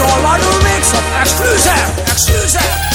all are the mix of exclusive, exclusive.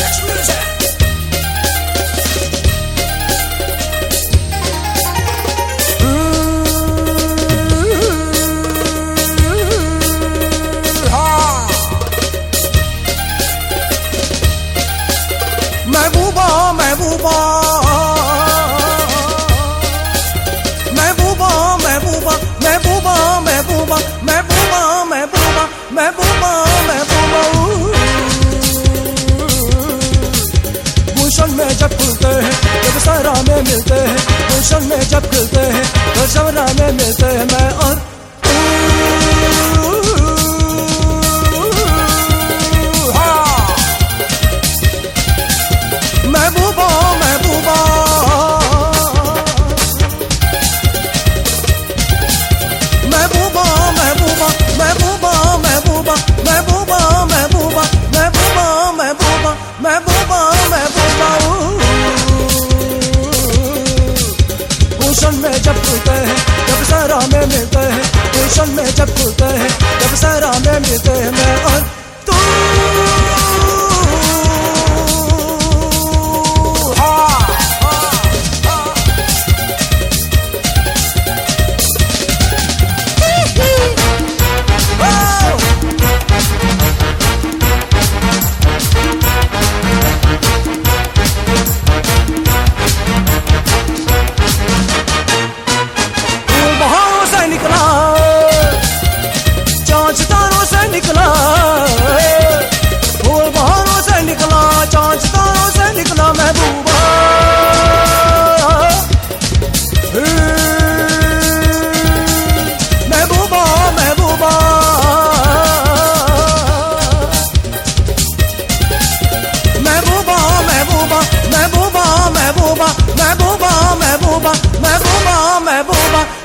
गुलशन में जब खिलते हैं तो में मिलते हैं मैं और गुलशन में जब खुलते हैं, जब सारा में मिलते हैं गुलशन में जब खुलते हैं, जब सारा में मिलते हैं, मैं और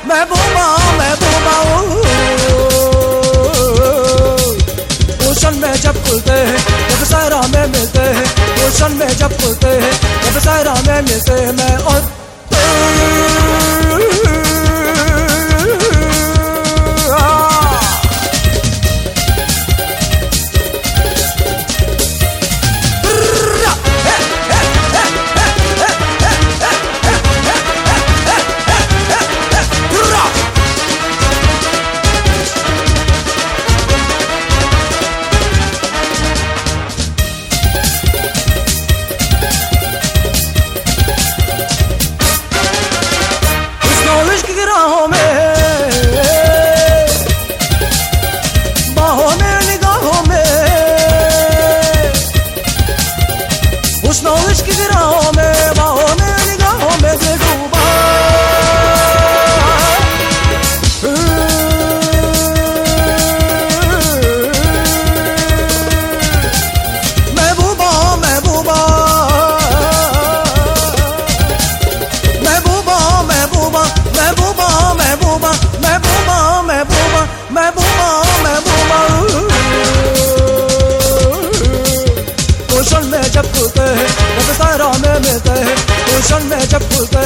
महबूबा महबूबा ओशन में जब खुलते हैं, जब सारा में मिलते हैं, ओशन में जब खुलते हैं, जब सारा में मिलते हैं kapıda.